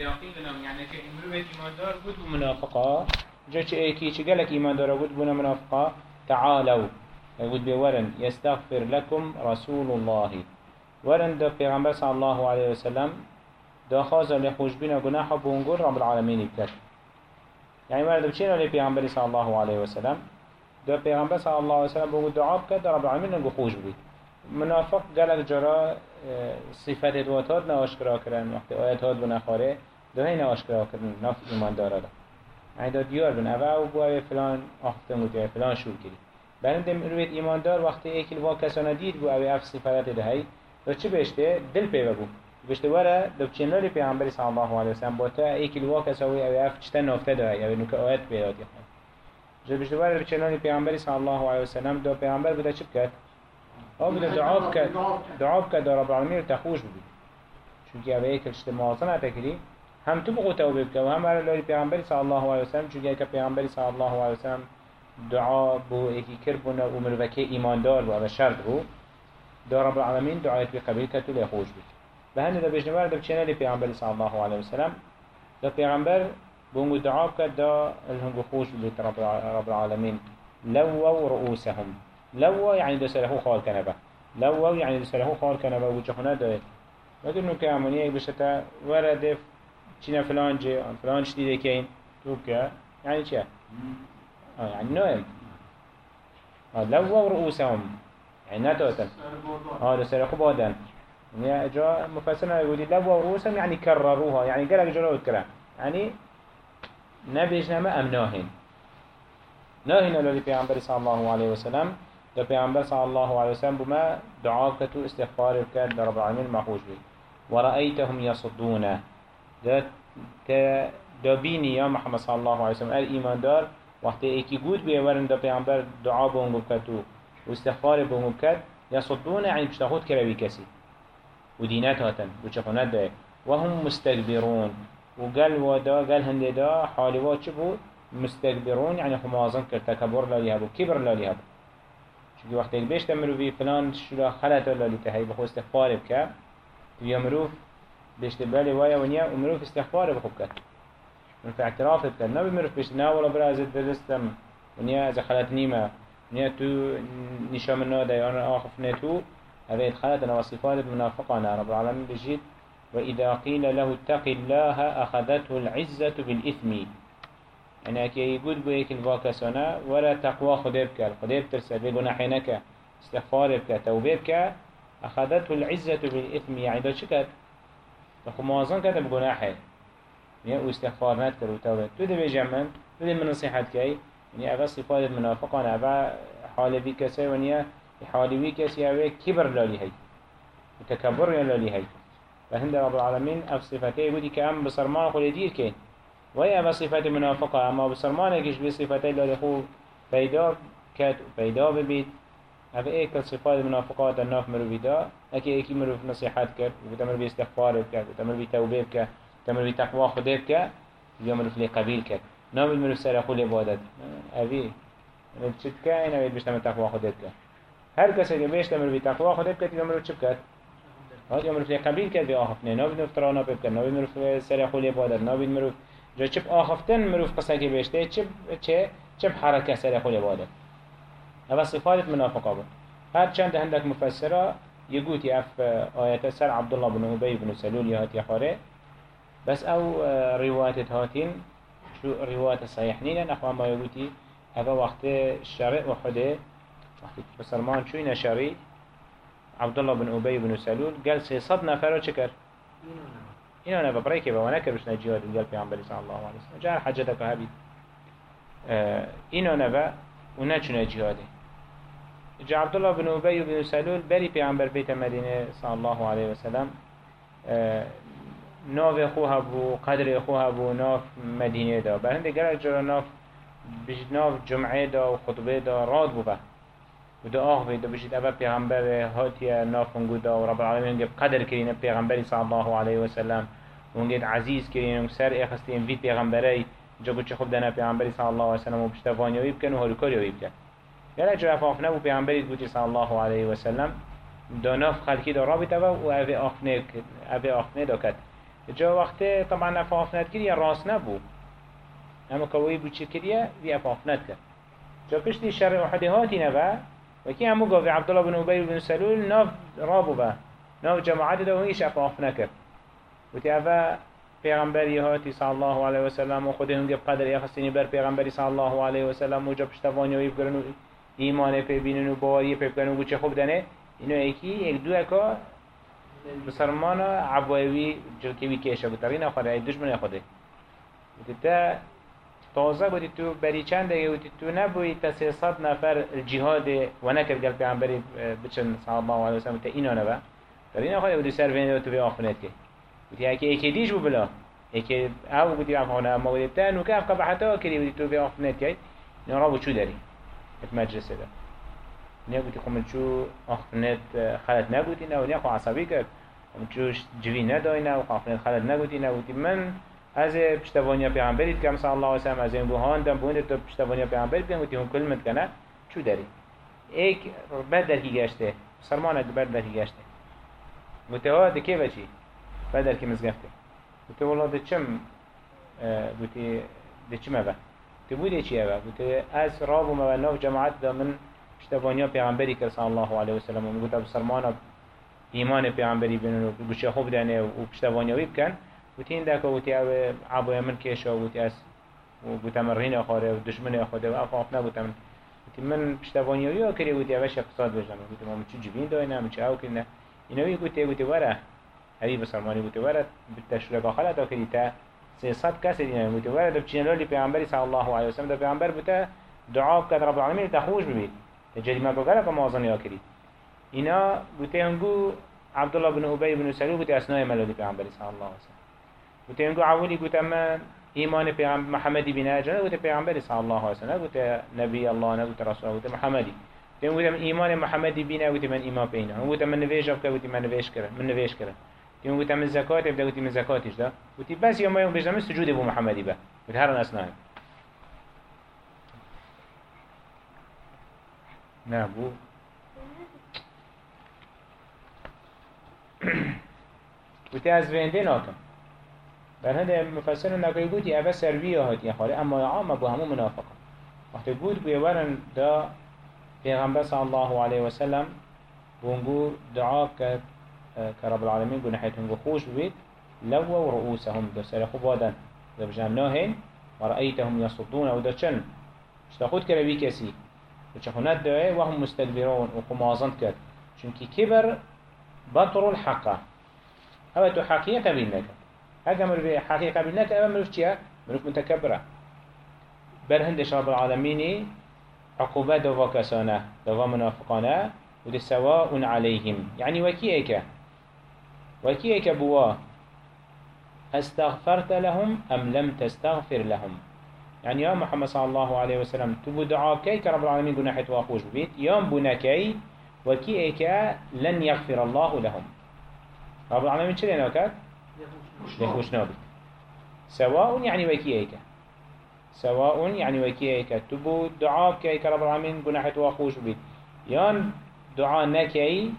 لهم يعني في مروة إيمان دار إيمان دار قد بنا منافقا. تعالوا قد بورن يستغفر لكم رسول الله ورن دا پیغمبر صلى الله عليه وسلم دا خازا لخوش بنا گناح بونگور رب العالمين بكت يعني ورد بچين لي پیغمبر صلى الله عليه وسلم؟ دا پیغمبر صلى الله عليه وسلم بونگو دعا بكت رب العالمين نگو خوش بید منافق قلق جرا صفت دواتات نه آشکرا کردن وقتی آیتات بنا نخاره دوه نه آشکرا کردن نه ایمان دارد یعنی اینا دیار بن اول او فلان آختم و یعنی فلان شور کرد برای دم روید ایمان دار وقتی ایکل وا کسانا دید بو او اف صفت دهی دو چه بشته دل پیوه بو بشته وره دو چنل پیغمبر صلی الله علیه وسلم با تا ایکل وا کساوی او اف چتا نفته دهی یعنی او نو آیت پیادی خان جو بشته وره چنل پیغمبر صلی الله علیه وسلم سلم دو پیامبر بوده چه کرد أو بده دعا بکد دعا بکد رب العالمین تخوش ببید چونکه اوه ایک اجتماعات نتکری هم تو بقو توبه بکد و هم هر لاری پیغمبری صلی الله علیه وسلم چونکه ایک پیغمبری صلی الله علیه وسلم دعا بو ایکی کر بو و مروکه ایماندار بو و شرط بو. دا رب العالمین دعایت بی قبیل کد و لیخوش بید به هنده دا بجنوار دا بچنه لی پیغمبری صلی الله علیه وسلم دا پیغمبر بونگو دعا بکد دا الهنگو خوش بید رب العالمين لووا رؤوسهم. لو يعني دو سره خال كنبه لو يعني دو سره خال كنبه وجهنا ده وقت انه كامونيه بشتا ورد چينا فلان جي فلان شديده كين توكا يعني چه يعني نوم آه لو رؤوسهم. يعني نتوتن آه دو سره خو بادن. يعني جا مفسرنا يقول لو رؤوسهم يعني كرروها يعني قالك جلو كرا يعني نبيش نما امناهن ناهن للي پیغمبر صلى الله عليه وسلم دا پیامبر صلی الله علیه وسلم بما دعا کتو استغفار کرد در رب العالمین محوش بید و رأیتهم یصدون. دا دا بینی یا محمد صلی الله علیه وسلم ال ایمان دار وقتی ایکی گود بیورن دا پیامبر دعا بونگو کتو و استغفار بونگو کت یصدون یعنی بشتاخود کروی کسی. و دینت هاتن و چخونت ده و هم مستكبرون وقال ودا قال هندي دا حالي واتش بو مستكبرون يعني خمازن كر تكبر لا ليها بو كبر لا ليها چونکه وقتی بیشتر مروی فلان شورا خلط لالی تهی بخو استغفار بکه. توی مروف بیشتر بلی ویا ونیا و مروف استغفار بخو بکه مروف اعتراف بکه نبی مروف بیشتر نه ولا برازت درستم ونیا از خلط نیمه. ونیا تو نشام ناده یا آخف نتو هذه خلط وصفات المنافقان رب العالمين بجيد وإذا قيل له اتق الله أخذته العزة بالإثم. يعني اكي يقول بو ايك الواكسانا ولا تقوى خده بك خده بترسل بگناحي نكا استغفار أخذته العزة بالإثم يعني دا شكت فخو موازن كده بگناحي يعني استغفار نتكر وتوبه تو ده بجمن تو ده من نصيحت كي يعني أفا صفات المنافقان أفا حال بي كسي ونيا حال بي كسي أفا كبر لالي هاي وتكبر لالي هاي فهند رب العالمين أف صفاته يقول كأم بصرمان قول يدير كين وهي أما صفات منافقة أما بسرمانه كش بصفات الله خو پیدا كات پیدا ببيت هذا إيه كصفات المنافقات الناف مرو بيدا أكي إيه مرو في نصيحات كات وتمر باستغفار كات وتمر بتوبة كات وتمر بتقوى خده كات يوم في قبيل كات نام المرو سر خو عبادت. أبي چت كاين أبي بيش تمر تقوى خده كات هر کسی که بیش تمر بتقوى خده كات يوم مرو چپ كات هاد يوم في قبيل كات بآخفنه نابد نفترانا بكات نابد مرو في سر خو عبادت نابد مرو جا چپ آخفتن مروف قصه که بشته چپ چه چپ حرکه سر خود باده. اما صفات منافقه بود. هر چند هندك مفسره يقول اف آيات سر عبد الله بن أبي بن سلول يهات يخاره بس أو روايات هاتين شو روايات صحيح نين أخوان ما يقولي هذا وقت الشرع وحده وقت بسلمان شو نشري عبد الله بن أبي بن سلول قال سيصد نفر شكر اینا نه برای که و نکرش نه جهاد دیگر پیامبری صلی الله علیه و سلم. جار حجت که هبید. اینا نه و نه چونه جهاده جا عبدالله بن ابی بن سلول بری پیامبر بیت مدینه صلی الله علیه و سلم. ناف خوها بو قدر خوها بو ناف مدینه دا. برهنده گره جرا ناف بجد ناف جمعه دا و خطبه دا راد بو به و دا آخ بید بجد اول پیغمبر هاتیه نافنگو دا و رب العالمین گب قدر کرینه پیغمبری صلی الله علیه و سلم ونجد عزيز كرين وسر إخستين في پیغمبري جبو چه خوب دنا پیغمبری صلی الله علیه و سلم و پشتوانیوی بکن و هلوکاریوی بکن یعنی اجر افافنه و پیغمبری گوتی صلی الله علیه و سلم داناف خلقی دا رابطه و اوه آخفنه دا کد. جا وقت طبعا افافنت كريا راس نبو اما كوي بو چه كريا في افافنت كر جا پشتی شر احده هاتی نبا وكي همو قاوي عبد الله بن أبي بن سلول ناف رابو با. ناف جماعت ده هيش افاف نكر وتي افا پیغمبری هاتی صلی الله علیه و سلم و خود هنگ قدر یخستینی بر پیغمبری صلی الله علیه و سلم. و جا پشتوانی و یبگرن و ایمان پی بینن و باوری پی و چه خوب دنه. اینو ایکی یک دو اکا مسلمان عبویوی جلکوی کیشه بترین خود ای دشمن خوده تا تازه بودی تو بری چند دیگه بودی تو نبودی تا سیصد نفر الجهاد و نکرد گل پیغمبری بچن صلی الله علیه و سلم تا اینا نبا. در این خود بودی سر وینده تو به آخونت که. بودی اگه ایکی دیش بو بلا. ایکی أو بودی افغانه اما بودی. تا نو که افقا بحتا کری بودی تو به آخونت که. اینا را بو چو داری. ات مجلسه ده نه بودی خو من چو آخونت خلط نبودی نه و نه خو عصبی کرد. من چو جوی نداینه و آخونت خلط نبودی نه بودی. من از پشتوانی پیامبری که مثلا الله وسلم از این بوهان دم بوند تو پشتوانی پیامبری بگم و تیم کل مت کنه چو داری؟ ایک بعد کی گشته سرمان بعد در کی گشته. متوا دکی بچی؟ بعد در کی مزگفته مت والله دچم بوتی دچم با تو بودی چی با بوتی از راب و مولنا جماعت دا من پشتوانی پیامبری که صلی الله علیه و سلم و ابو سرمان ایمان پیامبری بینن و گوشه خوب دانه و پشتوانی بکن وتين داك وتي عبو يمن كيشا وتي أس وبتمرين أخاره ودشمن أخاره وأفافنا بتمن وتي من. بشتوانيا يا كري وتي أبش اقتصاد بجنم. وتي ما مش جبين داينا مش أو كنا إنه يقولي وتي ورا هذه بسرماني وتي ورا بالتشريع خلا دا كري تا سيصد كاس دينا وتي ورا ده بتشينالي بيعمر صلى الله عليه وسلم. ده بيعمر بتا دعاء كد رب العالمين تخوش ببيت تجري ما بقولك كما أظن يا كري إنا بتي هنقو عبد الله بن أبي بن سلول بتي أسناء ملولي بيعمر صلى الله عليه وسلم. وتنگو عولی گوت أما ایمان پیغمبر محمدی بنا اجنه گوت پیغمبر صلی الله علیه وسلم گوت نبی الله گوت رسول گوت محمدی تنگو گوت ایمان محمدی بنا گوت من ایمان بینا گوت من نویج آب گوت من نویج کرد من نویج کرد. تنگو گوت من زکات اب گوت من زکاتش ده گوت بس یوم یوم بجنم سجود ابو محمدی به گوت هر اسنان نه بو. گوت از وینده ناکم هنده مفسر نگوی گوتی اوه سرویه هاتی خاله اما عام بو همو منافقه وقتی گود بیورن دا پیغمبر صلی الله علیه وسلم دعا که كرب العالمين قلنا حيث خوش بيت لو رؤوسهم در سر خوب وادن در بجام ناهن ورأيتهم يصدون أو در چن اشتاخود كربي كسي وچخونات دعاء وهم مستكبرون وقمازند كد چونكي كبر بطر الحقه هذا تو حقيقة بينك هذا مروف حقيقة بالنك أما مروف مروف متكبرة. بل هندش رب العالمين عقوبة دوا كسانة دوا منافقانة ودي سواء عليهم. يعني وكيئك وكيئك بوا أستغفرت لهم أم لم تستغفر لهم؟ يعني يا محمد صلى الله عليه وسلم تبو دعاكي رب العالمين قلنا حيث واخوش ببيت يوم بناكي وكيئك لن يغفر الله لهم. رب العالمين شلين وكات لخوش نابد سواء يعني وكي ايكا سواء يعني وكي ايكا تبو دعاء كي رب العالمين. قناحت واخوش بيت. يان دعاء نكي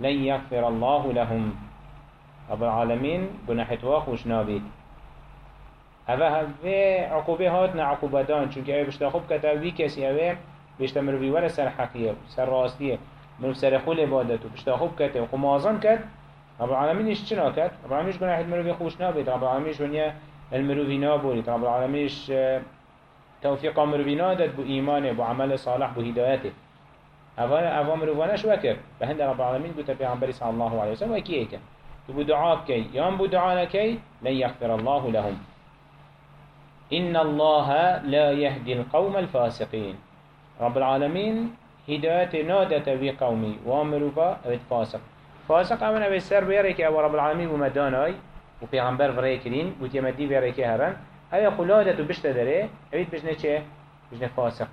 لن يغفر الله لهم. رب العالمين قناحت واخوش نابد هذا هذا عقوبة هاتنا عقوبة دان. چونك اوه بشتا خوب كتا وي كسي آوه بشتا مروي ولا سر حقية سر راستية مروف سر خول عبادته بشتا خوب كتا وخمازان كت رب العالمين إيش كات رب العالمين إيش قناحت مروفي خوش نابد رب العالمين إيش ونيا المروفي نابولد رب العالمين إيش توفيق مروفي نادت بو ايمانه بو عمل صالح بو هدايته أفا أفا مروفانش وكر بهند رب العالمين قلت پیغمبر صلى الله عليه وسلم وكي ايكا تبو دعاء كي يام بو دعاء كي لن يغفر الله لهم. إن الله لا يهدي القوم الفاسقين رب العالمين هداية في قومي وامروفا فاسق. فاسق آمن به سر که أو رب العالمین و مدانای و پیغمبر وره کرین و تیمدی بیاره که هرن. ایا خلادت و بشت داره. اوید بجنه چه؟ بجنه فاسق.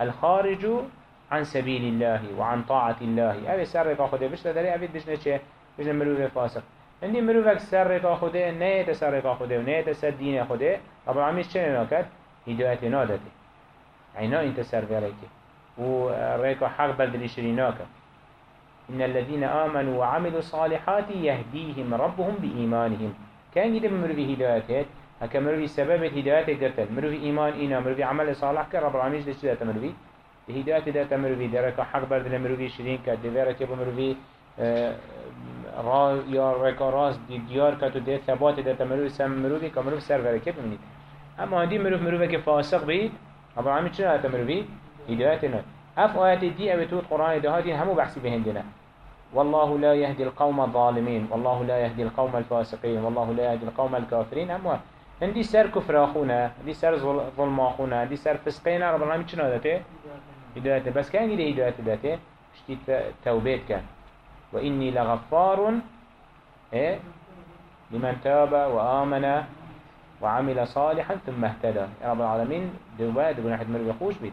الخارج عن سبيل الله وعن طاعة الله. أبي سر خده بشت داره. اوید بجنه چه؟ بجنه مروف فاسق. عندي مروفك سر خده نيت سر خده و نيت سر دين خده رب العالمين چه ناكد؟ هداية نادته عينا انت سر که. و ريكو حق بلدلی شریناکد إن الذين آمنوا وعملوا الصالحات يهديهم ربهم بإيمانهم. كان يدي مروي هدايات هيت هكا مروي سبب هدايات قتل مروي إيمان إينا مروي عمل صالح كرب العالمين جدش ده مروي؟ هدايات ده مروي درك حق برد لمروي شرين كد ديرك مروي آه، را یا رکاراس دی دیار کت و دی ثبات ده تمروی سم مروی که مروی سر ورکه بمینید اما هندی مروف مروفه که فاسق بید رب العالمین چرا تمروی هدایت نه. اف آيات دي أبي توت قرآن دهاتي همو بحثي بهندنا والله لا يهدي القوم الظالمين والله لا يهدي القوم الفاسقين والله لا يهدي القوم الكافرين. أما هندي سر كفر أخونا هندي سر ظلم أخونا هندي سر فسقين رب العالمين شنو داته هدايته بس كان يدي هدايته داته اشتي توبيت كان. وإني لغفار إيه؟ لمن تاب وآمن وعمل صالحا ثم اهتدى. يا رب العالمين دوبا دوبا نحن مرة خوش بيت.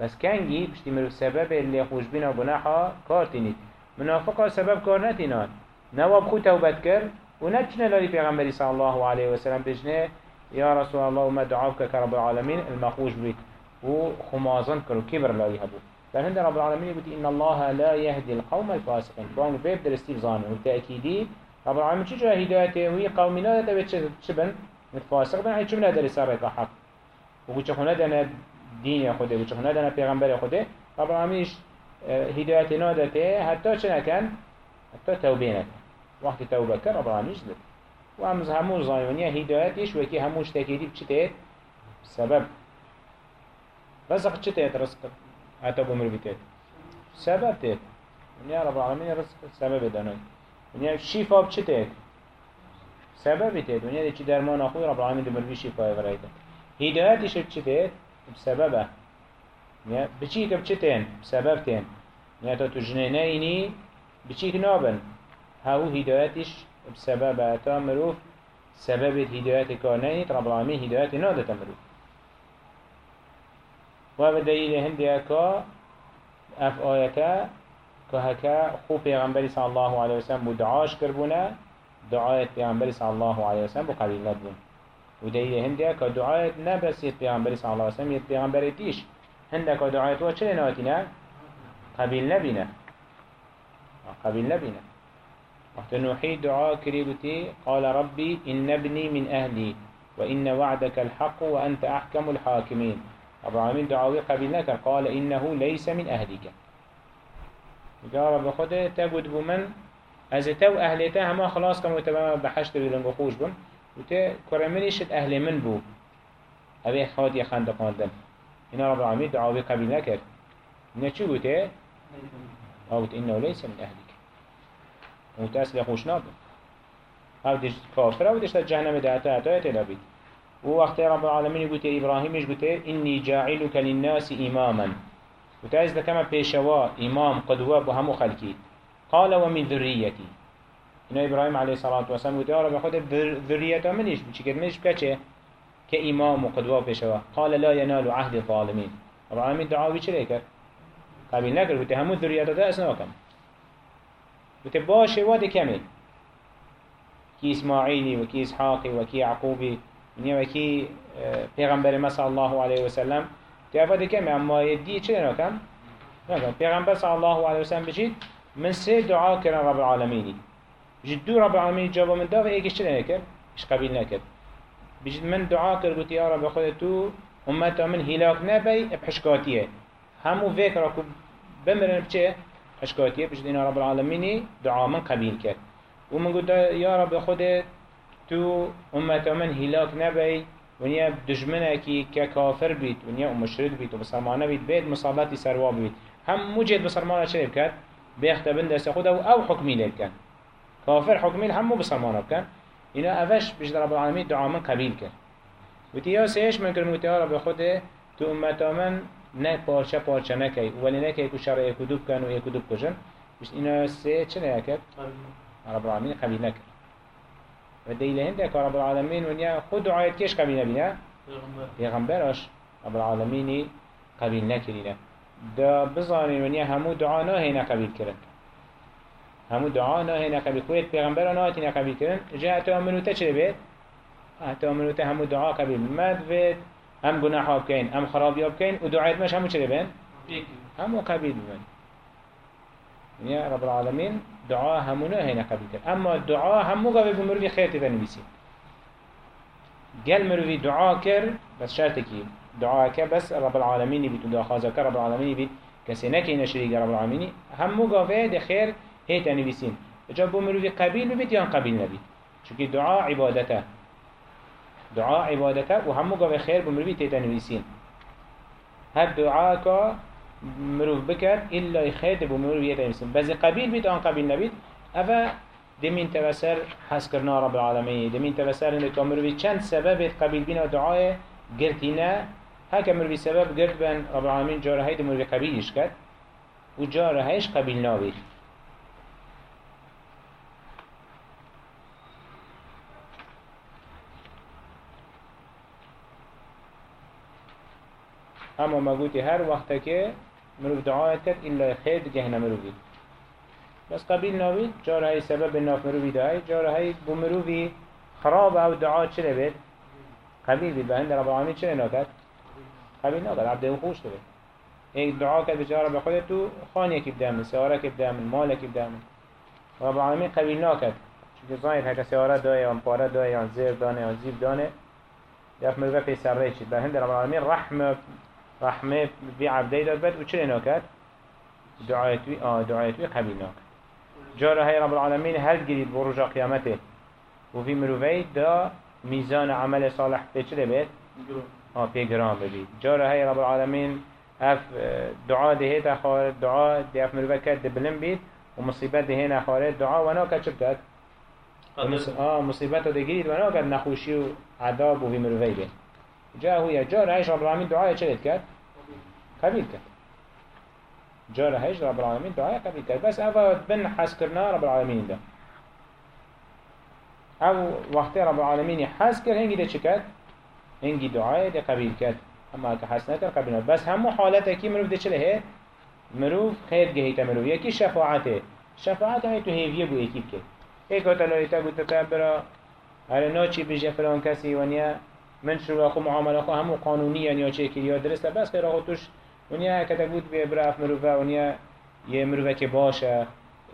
بس كان جي بشتي مرو سبب اللي خوش بينا جناحا كارتينيت منافقة سبب كار نتينان نواب خو توبت كر ونبشنا للي پیغمبري صلى الله عليه وسلم بجنه يا رسول الله وما دعاك كرب العالمين المخوش بيت وخمازن كرو كبر لا يهبو فهند رب العالمين يقول إن الله لا يهدي القوم الفاسقين بان بيب درستيف زانه وتأكيدي رب العالمين چجا هدايته وهي قومنا تبت شبن متفاسق بن؟ هيك من درس رأيك حق. وقلت خنا دنا دين يا خده وقلت خنا دنا پیغمبر خده رب العالمين هدايته نادته حتى چنا كان حتى توبينك. وقت توبه كر رب العالمين جلد وهم همو زايونية هدايتش وكي هموش تأكيدي بچته سبب. رزق چته رزق. حتى بمر بيتت سبب تيت. يا رب العالمين رزق سبب دانوي. ونیا شفا بچتت سبب تيت. ونیا دی چی درمان اخوی رب العالمين دمر بي شفا ورایتا هدایتش بچتت بسببه. بچتن بسبب تين ونیا تا تو جنينيني بچیک نابن هاو هدایتش بسببه تا مروف سبب هدایت کارنینی رب العالمين هدایت نادت مروف و دلیل هندی که اف آیتا که هکا خوب پیغمبری صلی الله علیه وسلم دعاش کربونه دعایت پیغمبری صلی الله علیه وسلم بو قبیل ندبون و دلیل هندی که دعایت نه بس یه پیغمبری صلی الله علیه وسلم یه پیغمبری تیش هنده که دعایت و چه ناتینه قبیل نبینه قبیل نبینه وقت نوحي دعاء كريبتي قال ربي إن ابني من أهلي وإن وعدك الحق وأنت أحكم الحاكمين. رب العالمين دعاوي قبيل نكر قال إنه ليس من أهلك. يا رب خده تقود بمن؟ از تو أهلته هما خلاص كم وتبا بحشت بلنگو خوش بم. وتا كرمنيشت أهل من بو. أبي خاد يخند قاندم إن رب العالمين دعاوي قبيل نكر إنه شو قلت؟ قلت إنه ليس من أهلك. وتأسل خوش نابم أو ديش كافر أو ديش جهنم؟ دعتا أتا يتلابيت ووقت رب العالمين يقول إبراهيم يقول إني جاعلك للناس إماما. وتعز كما بيشوا إمام قدوة بهم خلقي. قال ومن ذريتي. إنه إبراهيم عليه الصلاة والسلام يقول يا رب خد ذريته منيش. بشكل منيش بكتش كإمام وقدوة بيشوا قال لا ينال عهد الظالمين. رب العالمين دعاوي شريكر قابل نكر قلت همو ذريته ده أسناكم قلت واد كمل كي إسماعيلي وكي إسحاقي وكي يعقوبي. ونیا وکی پیغمبر ما صلی الله علیه و سلم تعرفه کم اما یدی چه نکن نکن پیغمبر صلی الله علیه و سلم بجید من سه دعا کردن رب العالمینی. بجید دو رب العالمین جواب من دا و ایکش چه نکرد اش قبیل بجید من دعا کرد گوتی یا رب خود تو من هلاک نبی بحشکاتیه همو فکر بمرن بچه حشکاتیه بجید اینا رب العالمینی دعا من قبیل کرد. و من یا رب خودت تو من هلاك نبي ونیا دجمنه کی که کافر بید ونیا مشرک بید و بسرمانه بید بید مصابتی هم مجد بسرمانه چه بکد بیخت بند دست خود أو حکمی لید کن کافر حکمی همو بسرمانه بکن اینا اوش بجد رب العالمین دعا من قبیل کرد. و تیا سیش من کرد متیا رب خود تو امت من نه پارچه پارچه نکی ولی نکی که شرع کدوب کن و کدوب کجن بجد اینا سه چه نکرد رب العالمین قبیل نکرد. ودليل هنده رب العالمين ونيا خود دعايت كيش قبيل نبينا پیغمبرش رب العالمين قبيل نكرينا دا بزانين ونيا همو دعانا هنا قبيل كرن همو دعانا هنا قبيل خويت پیغمبرنا هنا قبيل كرن جاء تأمنو تشري بيت تأمنو همو دعا قبيل مد بيت هم گناحا بكين هم خرابيا بكين ودعايت مش همو چري بين همو قبيل بين يا رب العالمين دعاء همونا هنا قبل كر أما الدعاء همو قبل بمروي خير تبنويسين قال مروي دعاء كر بس شرطكي دعاء كر بس رب العالمين بيت ودعاء خازك رب العالمين بيت كسي نكي نشريك رب العالمين هم مقاوه ده خير هيت نبيسين جاب مروي قبيل ببيت يان قبيل نبيت چونكي دعاء عبادته. دعاء عبادته وهم مقاوه خير بمروي تيت نبيسين هاد دعاء كا مروف بكر إلا يخيط بمروف يتنبيسين بس قبيل بيت آن قبيل نبيت أفا دمين تبسر حس کرنا رب العالمين دمين تبسر انه كمروي چند سبب قبيل بينا دعاء قرتنا هكا مروي سبب قرت بان رب العالمين جاره هيد مروي قبيل يشكت و جاره هيش قبيل نابي اما ما گوتی هر وقت که مروف دعا کرد الا خیر جهنم رو بید. بس قبیل ناوی جا های سبب ناف مروفی دعای جا های بو مروفی خراب او دعا چنه بید قبیل بید بهند رب العالمین چنه ناکد قبیل ناکد عبده خوش دو بید دعا کرد بجا رب خودت تو خانه کی بدامن سیاره بده بدامن مال کی بدامن. رب العالمین قبیل ناکد چون ظاهر هکا سیاره دای یا پاره دای یا زیر دانه یا زیب دانه. یف مروفی سر ریچید. بهند رب العالمین رحمه رحمة بي عبده داد بد وچره ناكد دعايتوي آه دعايتوي قبيل ناكد جاره هاي رب العالمين هل قريد برجع قيامته وفي مروفي دا ميزان عمل صالح بيچره بيت آه بيجرام ببيت جاره هاي رب العالمين اف دعاء دهيت خارج دعاء دي اف مروفي كد بلن بيت ومصيبت دهينا خارج دعاء وأنا كد شبكت آه مصيبت ده قريد وأنا كد نخوشي وعذاب وفي مروفي بيت جاء هو يا جاره هاي رب العالمين دعاء چلت كد قبيل كد جار هيج رب العالمين دعاء قبل كر بس أفا بن حس كرنا رب العالمين ده. أو وقت رب العالمين حس كر هنگي ده چكت هنگي دعاء ده قبل كر أما كحس نكر قبل بس هم كي مروف ده هي مروف خير جهيته مروف. يكي شفاعته. شفاعته هي تو هيفيه بو اكيب كر هيك وتلو يتاقو تتابرا هل ناچي بيجي فلان كسي ونيا من شروع اخو معامله اخو همو قانونيا يا چه كريا درسته بس خير اخو توش ونیا کتا گود به براف مروفه ونیا یه مروفه که باشه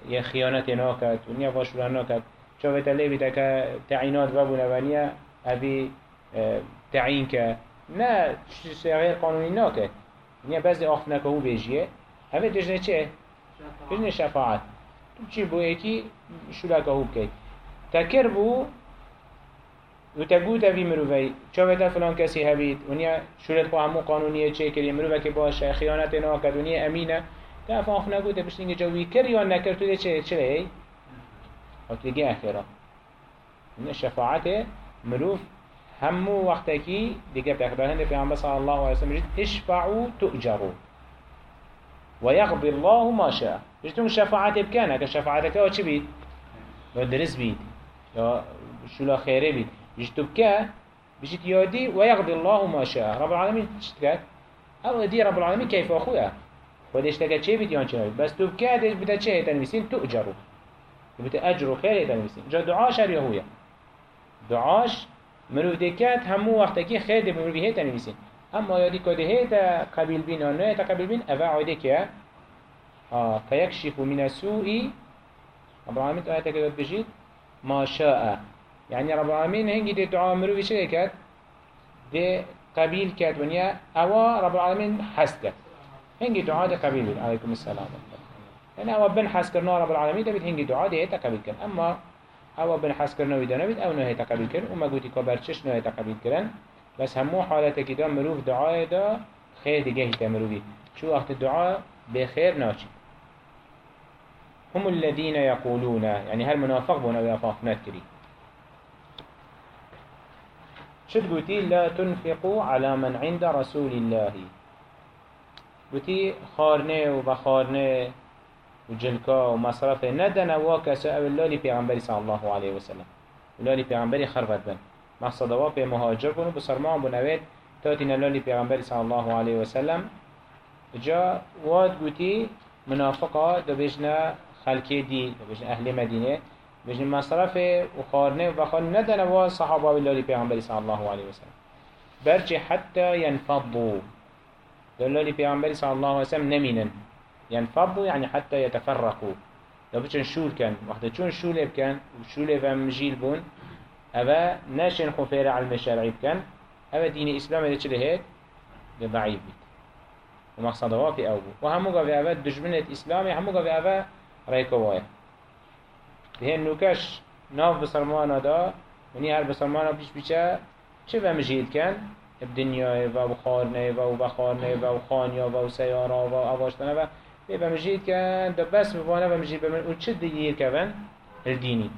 یه خیانت ناکد ونیا واشورا ناکد چاوه تلی بیده که تعینات ببونه ونیا اوی تعیین که نه غیر قانونی ناکد ونیا بعض آخت نکه أو بیجیه اوه دجنه چه؟ دجنه شفاعت. تو چی بو ایکی شولا که أو بکید تکر بو و تگوت اوی مروفی چاوه فلان کسی هبید ونیا شورت خو همو قانونیه چه کری مروفه که باشه خیانت ناکد ونیا امینه تا افاق نگوته بشتینگه جوی کر یا نکر تو ده چه چه؟ هتلقي اخره من الشفاعة مروف همو وقتكي دیگه بتقدر هند پیامبر صلی الله علیه وسلم جد اشفعوا تؤجروا ويقضي الله ما شاء جتون شفاعت بكنا كشفاعتك أو بید؟ یا درس بید یا شولا خیره بید جتبكا بجيت يودي ويقضي الله ما شاء. رب العالمين تشتكت أو دي رب العالمين كيف أخويا؟ ودي اشتكت شيء بيتيان شيء بس تبكا دي بتا شيء تنمسين تؤجروا بتا أجر خير تنمسين جا دعاء شر يهويا دعاش مروف دكات همو وقتكي خير دي مروف هي تنمسين أما يدي كده هي قبيل بين أو نه قبيل بين أفا عودك يا فيكشف من السوء رب العالمين آياتك كده بجيت ما شاء. يعني رب العالمين هنگی دي دعا مروی چه کرد؟ دي قبيل کرد ونیا اوا رب العالمين حس کرد. هنگی دعا دي قبيل بید عليكم السلام. يعني اوا بن حس کرنا رب العالمين دبید هنگی دعا دي هيتا قبيل کرد. اما اوا بن حس کرنا ويدا نبید. أو نه هيتا قبيل کرد. وما قوتي كبرچش نه هيتا قبيل کرن. بس همو حالته که دا مروف دعا دا خير دیگه هيتا مروفي شو وقت الدعاء بخير ناچي هم الذين يقولون يعني هل منافق بون أو نتكري شد قوتي لا تنفقوا على من عند رسول الله. قوتي خارنه وبخارنه وجلكا ومصرفه ندن واكس أو اللالي پیغمبری صلى الله عليه وسلم اللالي پیغمبری خرفت بن. مقصد وا پی مهاجر کنو بسرمان بنوید تاتین اللالي پیغمبری صلى الله عليه وسلم جا واد قوتي منافقه دو بجنا خلقه دي دو بجنا أهل مدينه بجن مصرف و خارنه و بخارنه ندن و صحابه بالله پیغمبر صلی الله علیه وسلم برچه حتى ينفضوا دلالي پیغمبر صلی الله علیه وسلم نمینن. ينفضوا يعني حتى يتفرقوا لو بچن شول كان وقت چون شول بكن وشول و مجيل بون أبا نشن خفير علم الشرعي بكن أبا دين إسلام ده چله هيك ضعيف بيت ومقصده في أوبو وهمو قوي أبا دجمنة إسلامي همو قوي أبا ريكوايا ده نوكش ناف بسلمانا دا وني هر بسلمانا بيش بيشا چه بمجيد كان الدنيا و بخارنه و بخارنه و خانيا و سيارة و أواشتنا و بمجيد كان ده بس بوانا بمجيد بمن و چه دير كبن الديني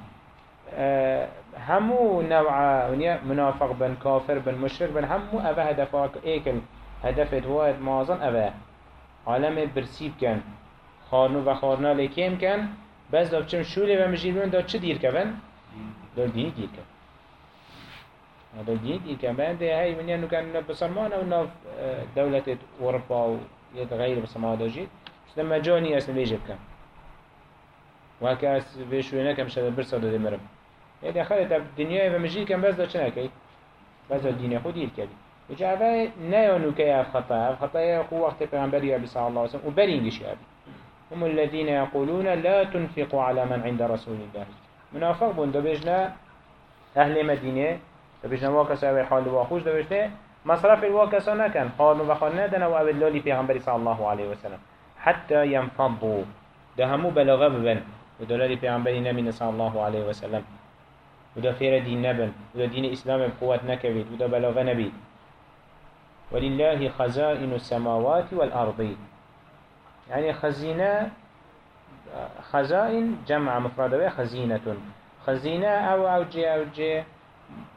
أه همو نوع منافق بن كافر بن مشرك بن همو أبا هدفاك ايكل هدفت واحد مازن أبا عالم برسيب كان خارنو و خارنا لكيم كان بس داب چم شوله و مجید بن دا چه دیر کبن؟ دا دیر دا دیر کبن. بنده هی من یعنی کن بسلمان أو ناف دولت اروپا و یت غیر بسلمان دا جید. شده مجانی أصلا بیجب کن. و هکا از بیشوی نکم شده برسا داده مرم. يعني خلت الدنيا ومجيل كان بس ده شنكي بس ده الدنيا خود دير كبي وجا أبا نيونو كي خطأ. خطأ يقو وقت پیغمبر أبي صلى الله عليه وبرينجش أبي هم الذين يقولون لا تنفقوا على من عند رسول الله. منافق بون دبجنا أهل مدينة دبجنا واكس أبي حال واخوش دبجنا مصرف الواكس كان حال وخالنا دنا وأبي اللولي پیغمبر صلى الله عليه وسلم حتى ينفضوا ده همو بلغة ببن. ودلالي پیغمبر نمين صلى الله عليه وسلم وده فير دين نبن. وده دين إسلام بقوة نكبت وده بلاغ نبي ولله خزائن السماوات والأرض. يعني خزينة خزائن جمع مفردة خزينة خزينة أو أو جي أو جي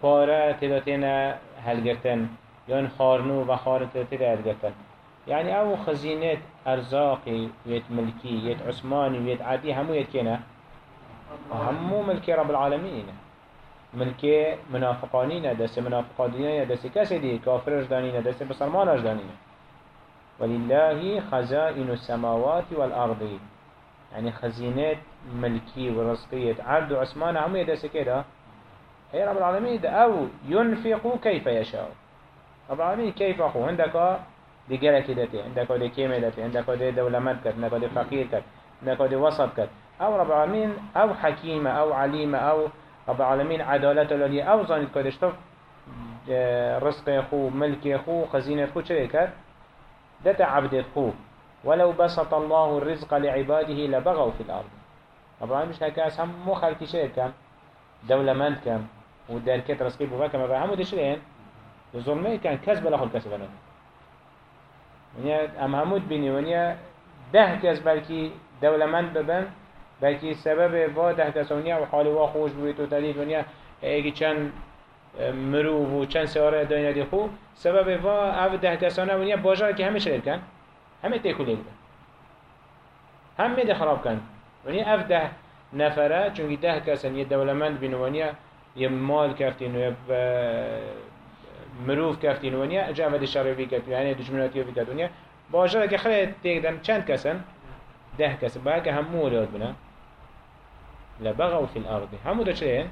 بارا تداتنا هلگرتن يان خارنو و خار تداتنا هلگرتن يعني أو خزينة أرزاقي ويت ملكي يت عثماني ويت عادي همو يت كنا همو ملكي رب العالمين ملكي منافقانين دست منافقانين دست كسي دي كافرش دانين دست بسلمانش دانين ولله خزائن السماوات والأرض. يعني خزينات ملكي ورزقية. عبد وعثمان عمو يدس كده. هي رب العالمين ده أو ينفق كيف يشاء. رب العالمين كيف أخو؟ عندك دي جلك دتي عندك دي كيمة دتي عندك دي دولمات كت عندك دي فقير عندك دي وسط أو رب العالمين أو حكيمة أو عليمة أو رب العالمين عدالة لدي أو زانت كدش طف رزق أخو ملك أخو خزينة أخو شو كت دت عبد خو ولو بسط الله الرزق لعباده لبغوا في الأرض. العالمين مش هكاس هم مو خلقي شيء كم دولة مند كم ودركت رزقي بوا كم هم دشرين الظلمي كان كسب له الكسب. ونیا أم همود بینی ونیا ده کس بلکی دولمند ببن بلکی سبب وا ده کس ونیا و حال وا خوش بوید و دلیل مروف و چند سواره داینه دی سبب وا أو ده کسانه ونیا باجار که همه شریر کن. همه تیکولی کن همه ده خراب کن. ونیا أو ده نفره چونکه ده کسان یه دولمند بین ونیا یه مال کفتین و یه مروف کفتین ونیا اجا اول شرفی کت یعنی دشمناتی و کت ونیا باجار که خیلی تیکدن چند کسن؟ ده کس. با که همو ولاد بنا. لبغوا في الأرض. همو ده چه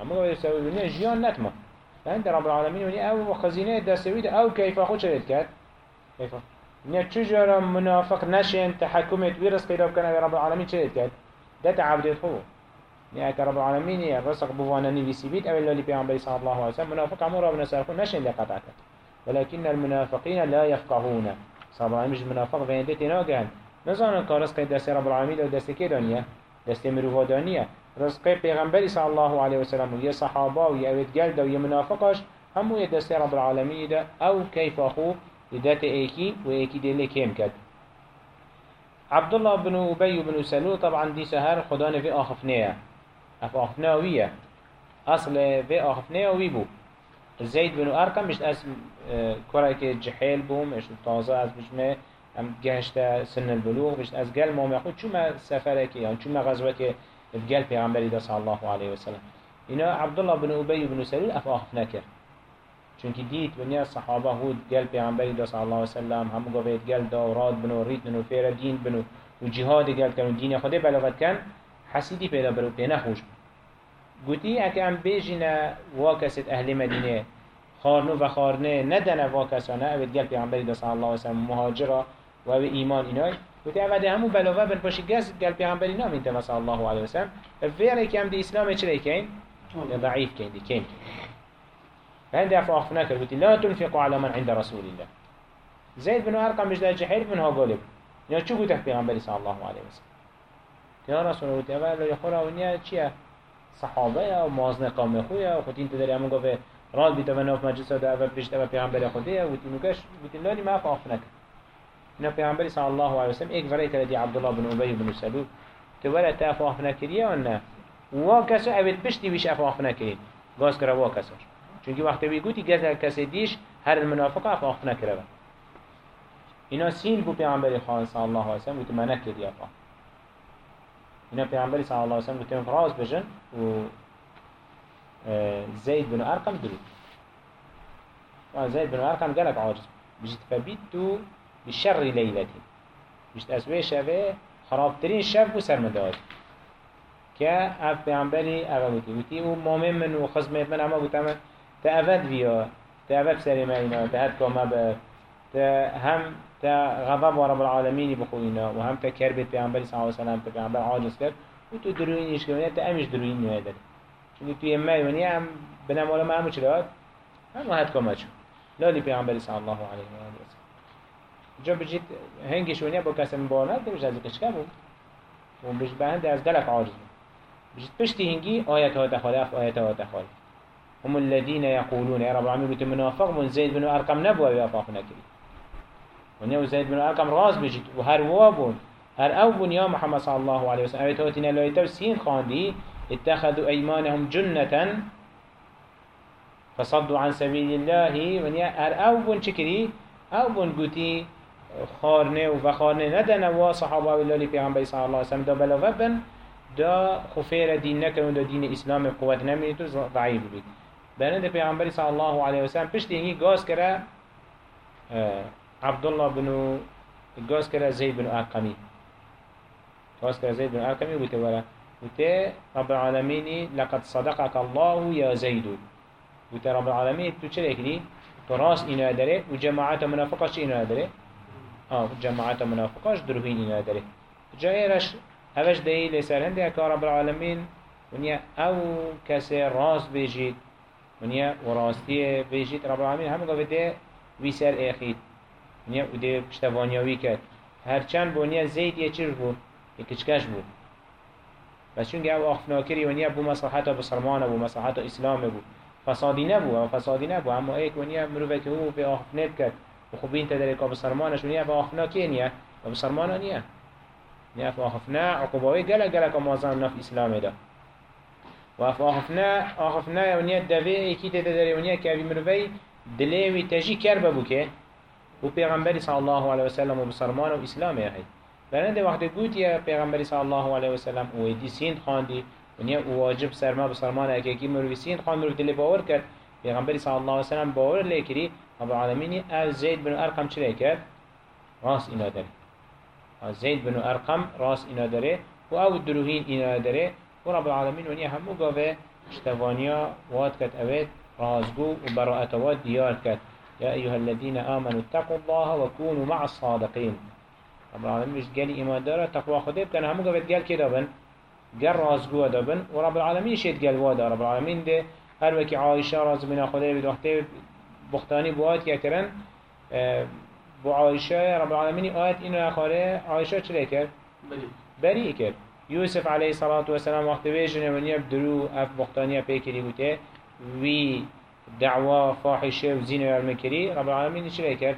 همو ده سوي ونیا جیان نتما فانت رب العالمين ونیا أو خزینه دستوید أو کیفا خود شرید کرد کیفا ونیا چجورا منافق نشین تحکمت ویرس پیدا کنه رب العالمين شرید کرد ده تعبدیت خوب يعني رب العالمين رزق بوانا نبي بيت أو اللي بيعمل صلى الله عليه وسلم منافق عمر ربنا سارخون نشن لقطعك ولكن المنافقين لا يفقهون. صلى الله عليه وسلم منافق فين ديتي ناقان نظام كارزق دست رب العالمين أو دست كيدانية دست مروفا دانية رزق پیغمبر صلى الله عليه وسلم ويا صحابة ويا أود قلد ويا منافقش هم يدست رب العالمين ده أو كيف أخو؟ لذات إيكي وإيكي دي اللي كيم كد عبد الله بن أبي بن سلول طبعا دي سهر خدان في آخفنيه اف آخفناوية اصل في آخفناوي بو زيد بن أرقم مش أس كراك جحيل بو مش طازة أس مش ما ام جهشت سن البلوغ مش أس قال ما يقول شو ما سفرك يعني شو ما بقال پیغمبر ده صلى الله عليه وسلم. إنا عبد الله بن أبي بن سلول أف آخفنا چونك ديت بنيا الصحابة هود قال پیغمبر ده صلى الله عليه وسلم. هم قويت قال دورات بنو ريت بنو فير دين بنو. وجهاد قال كانوا دين خده بلغت كان حسيدي پیدا برو پی نخوش گوتی اکه ام بیجینا واکست أهل مدینه خارنو و خارنه ندنه واکسانه اوید گل پیغمبری دا صلی الله علیه وسلم مهاجره و ایمان اینای گوتی اول همو بلاوه بن پاشی گز گل پیغمبری نام این صلی الله علیه وسلم ویره که هم دی اسلام چرا کین ضعيف كيدي كين فهندي أفو أخفنا قلت لا تنفقوا على من عند رسول الله. زيد بن أرقم مش جحيل منها قولب يا شو قلت پیغمبر صلى الله عليه وسلم يا رسول الله تعالى يا خورا ونيا چيا صحابه یا مازن قوم خویا خود این تدری همون گفت راد بیت و ناف مجلس دا اول پیش تا پیغمبر خوده و تی نکش و تی لالی ما فاف نکرد. اینا پیغمبر صلی الله علیه وسلم ایک ورای کردی عبدالله بن ابی بن سلول. که ولا تا فاف نکریه و نه و کسو اوید پشتی بیش افاف نکرید گاز کرا وا کساش چونکی وقتی بی گوتی گز دیش هر المنافق افاف نکره اینا سین بو پیغمبر خالص صلی الله علیه وسلم گوتی من نکردی افاف اینا پیغمبر صلی الله علیه وسلم گوتی فراز بجن و زيد بن أرقم دلو زيد بن أرقم قالك عاجز فبيتو بشر ليلتي بجت أسوي شبه خرابترين شب وسرمداد كا اف پیامبری اوه گوتی گوتی او مامن من و من اما گوتم تا اود بیا تا اود سری ما اینا تا هد کامه به تا هم تا غضب رب العالمين بخوينا وهم تا كربت پیامبری صلی الله علیه وسلم تا پیامبر عاجز کرد و تو دروینش کنی تا امش دروین نهدد چون تو یه هم بنام ما همو چلاد هم هد کامه چون. لالی پیامبری صلی الله علیه و جا بجید هنگش ونیا با کسم بانات بجید از کشکه بود. و بجید به هند از دلک عاجز بود. بجد بشتي هنجي آيات هو تخالف آيات هو تخالف هم الذين يقولون يا رب العالمين بيت منافق من زيد بن أرقم نبوة يافاق نكري ونيو زيد بن أرقم راس بجد وهر وابون هر أو بن يا محمد صلى الله عليه وسلم آيات هوتنا لو يتو سين خاندي اتخذوا أيمانهم جنة فصدوا عن سبيل الله. ونيا هر أو بن شكري أو بن قوتي خارنه و خارنه ندن و صحابه الله پیغمبر صلی الله علیه وسلم دا بلا وبن دا خفير دين نكرون دا دين إسلام قوة نميتو ضعيف بيت بنا پیغمبر صلى الله عليه وسلم پشت اینگی گاز کرا عبدالله بنو گاز کرا زيد بن أرقمي گاز کرا زيد بن أرقمي وته ورا وته رب العالمين لقد صدقك الله يا زيد وته رب العالمين تو چه لكني تو راس إنا داره وجماعات منافقة إنا داره آه جماعات منافقة دروهين إنا داره جاي رش هفش دهی لسر هنده اکا رب العالمین ونیا أو کسی راست بجید ونیا و راستی بجید. رب العالمین همه گفته ده وی سر اخید. ونیا و ده پشتوانیاوی کرد. هرچند بونیا زید یه یه کچکش بس چونکه أو آخفناکری ونیا بو مصلحت بسرمان بو مصلحت اسلام بود. فسادی نبو و فسادی نبو اما ایک ونیا مروفه که هو به آخفنت و خوبین تدری که بسرمانش ونیا به آخفناکی نیه؟ و بسرمان نیه نف آخفنا عقوباوي جل جل كمازان نف إسلام ده وف آخفنا آخفنا يونيا دفي كي تدري يونيا كأبي مروي دلوي تجي كرب بوكه و پیغمبری صلی الله علیه و سلم و بسرمان و اسلام هی برنده وقت گوت یا پیغمبری صلی الله علیه و سلم و دی سین خواندی و نیا واجب سرما بسرمان اگه کی مروی سین خواند مروی دل باور کرد. پیغمبری صلی الله علیه و سلم باور لیکری رب العالمین از زید بن أرقم چه کرد؟ راس داری زيد بن أرقم راس إنا داره و أو دروهين إنا داره و رب العالمين ونيا همو قاوه اشتوانيا واد كت اوید رازقو و براءة واد ديار كت يا أيها الذين آمنوا اتقوا الله وكونوا مع الصادقين رب العالمين مش قال إيمان داره تقوى خده كان همو قاوه قال كده بن قال رازقو دابن و رب العالمين شيد قال وادا. رب العالمين ده هر وكي عائشة راز بنا خده بختانی بو که کرن بو عایشه رب العالمین آیت اینو اخاره عایشه چه کرد؟ بری. کرد یوسف علیه صلاة و سلام وقت بیجن و نیب درو اف بختانی پیکری بوده. وی دعوا فاحشه و زین و المکری رب العالمین چه کرد؟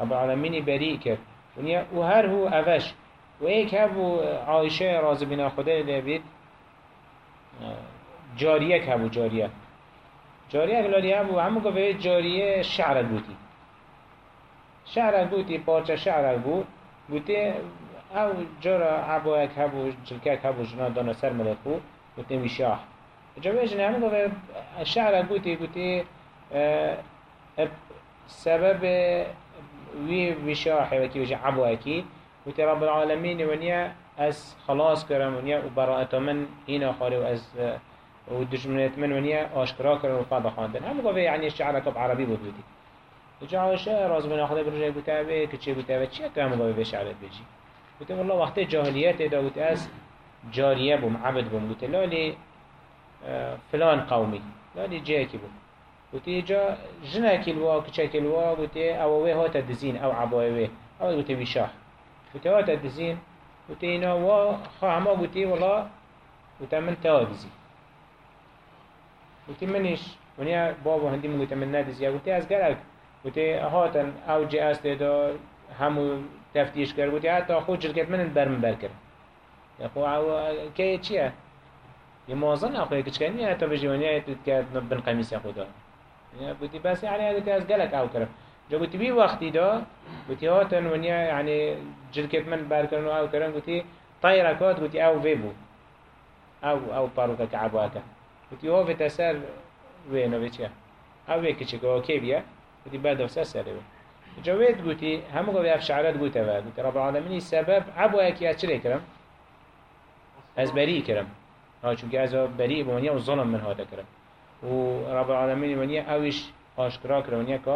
رب العالمین بری کرد و هر هو اوش. و ایک هبو عایشه راز بنا خدا دبید جاریه که هبو جاریه. جاریه اگلالی هم بود همون گفت جاریه شعرک بودی شعرک بودی پارچه شعرک بود. بودی او جارا اک هبو جلکک هبو جنا دانا سر ملک بود. بودی میشاه. جا بیشنی همون گفت شعرک بودی بودی سبب وی میشاه وکی بودی عبو اکی بودی رب العالمین ونیا از خلاص کرم ونیا و براءت من این آخاری و از واز ودجمنات من ونيا اشكرا كرم وفاضة خاندن. هم قوة يعني الشعر عربي بودوتي جا عایشه راز بنا خدا برجع بوده به که چه بوده و چیه شعرت بجی؟ بوده والله وقت جاهلیت دا بوده از جاریه بوم عبد بوم. بوده لالی آه، فلان قومي لا دي جاكي بو وتي جا جناكي الوا كشاكي الوا وتي أو وي هاتا دزين أو عباي وي أو وتي بيشاح وتي هاتا دزين وتي نا وا خاما وتي والله وتمن تاغزي وتي منش ونيا بابا هندي من من نادزي وتي از قالك وتي هاتن أو جي اس دا همو تفتیش کرد. وتي حتى خود شركت من برم بركر يا خو كي چيه يا موازن اخويا كشكاني حتى بجوانيا تتكاد بن قميص يا خدا. يعني بودي بس يعني هذا از قالك أو كرم جو بودي بي وقتي دا بودي هاتن ونيا يعني جركت من بركرن أو كرم بودي طايرة كات بودي أو فيبو أو أو باروكا كعباكا بودي هو في تسر وينو بيتشا او ويكي چكو كيبيا بودي بعد وسا سره جوید گوتی همه گوی اف شعرات و گوتی رب العالمین سبب عبو اکی از چلی کرم از بری کرم ها چونکه از بری بونیا و ظلم من هاده کرم و رب العالمین ونیا اوش آشکرا کرم ونیا که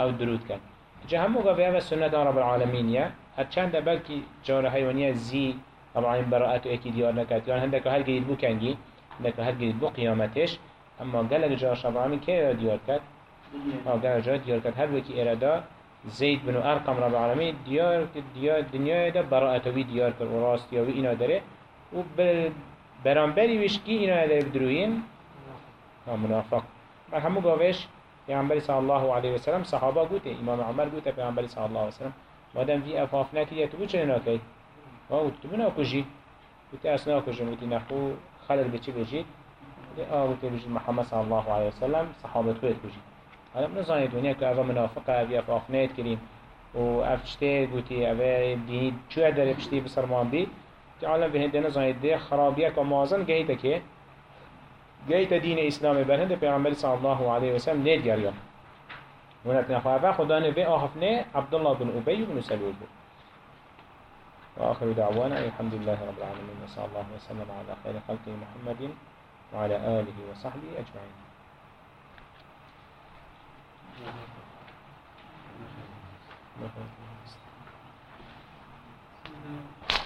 او درود کن جا همو گوی اف سنت رب العالمین یا هر چند بلکی جاره حیوانیا زی رب العالمین براعت و اکی دیار یعنی هندک هر گرید بو کنگی هندک هر گرید بو قیامتش أما گلک جارش رب العالمین که دیار کد ها گلک جار دیار کد هر وکی ارادا زيد بن أرقم رب العالمين ديار ديار دنيا ده براءتوي ديار كر وراستيوي إنا داره وبرانبري وشكي إنا داره بدروين. منافق. بل همو قاوش پیغمبر صلى الله عليه وسلم صحابه قوته امام عمر قوته پیغمبر صلى الله عليه وسلم مادام في افاف نكريه تو چه تو بنا كجي قوته اسنا كجي قوته نخو؟ خلل بچي بجي آه قوته بجي محمد صلى الله عليه وسلم صحابه قوته كجي حالا من زانید ونیا که اوه منافقه اوه اف آخنیت کریم و اف چته گوتی اوه دینی چوه داره پشتی بسرمان بی که عالم به هنده نزانید ده خرابیه که مازن گهیده که؟ گهیده دین اسلام برهنده پیغمبر صلی الله علیه وسلم نید گریان. ونت نخواه خدا نوه آخفنه عبدالله بن عبی بن سلول بود. وآخر دعوانا الحمد لله رب العالمين وصلى الله وسلم على خير خلقه محمد وعلى آله وصحبه أجمعين Mm-hmm.